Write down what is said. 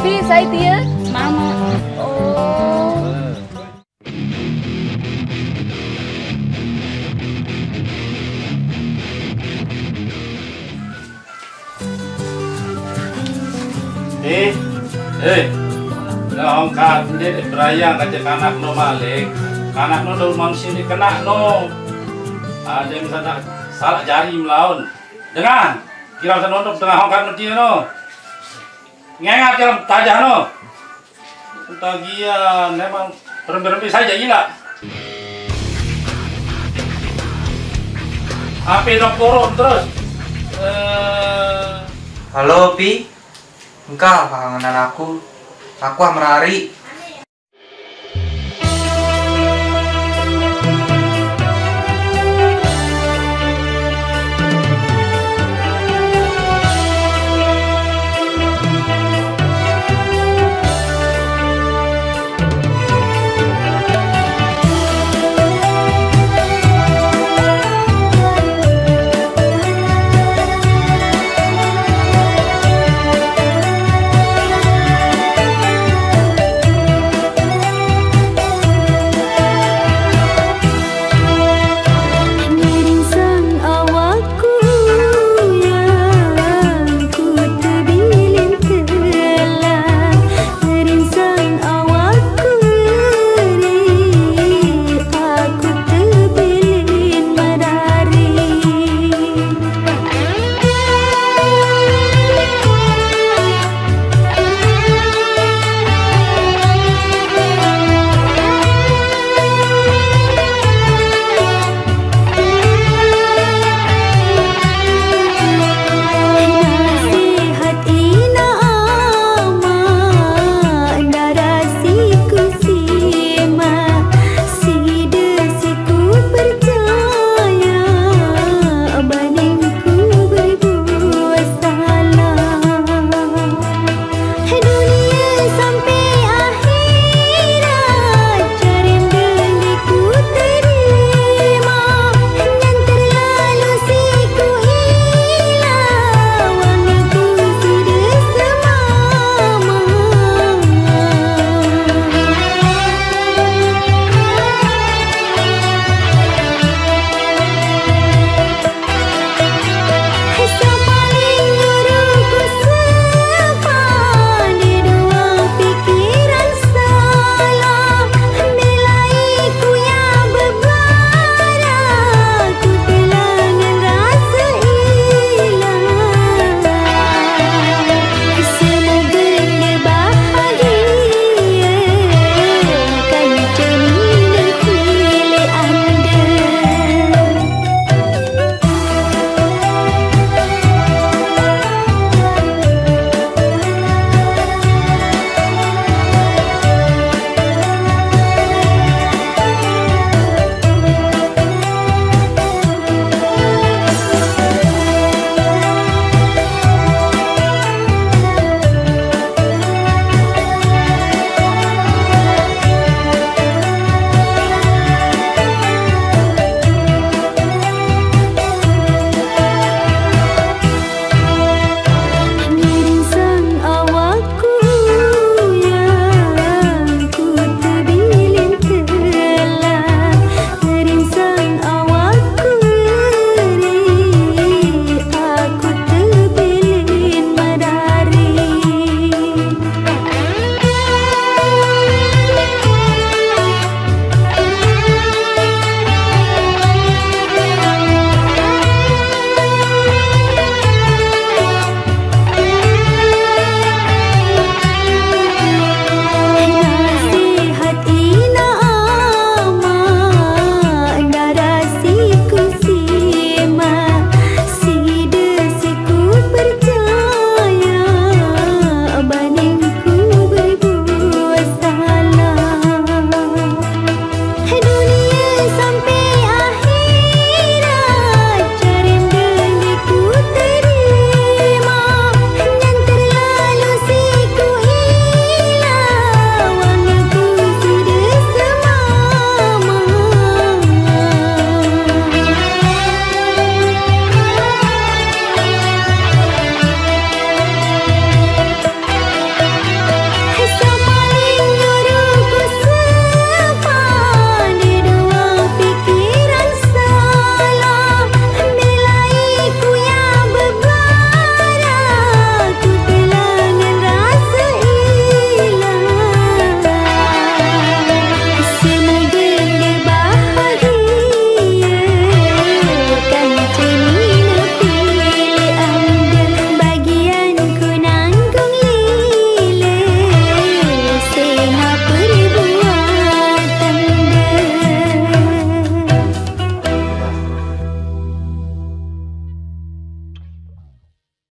Pi, saya dia. Mama. Oh. Eh, eh, nah ongkat ini berayang kaca kanak no malik, kanak no dong mam sini kena no, ada yang sana salah jari melawan, dengar, kira sana untuk tengah ongkat no dia no, ngengat kira tajah no, tagian memang berembi-rembi saja gila. HP dok turun terus. Eh, Halo Pi, engkau kangenan aku. Aku merari.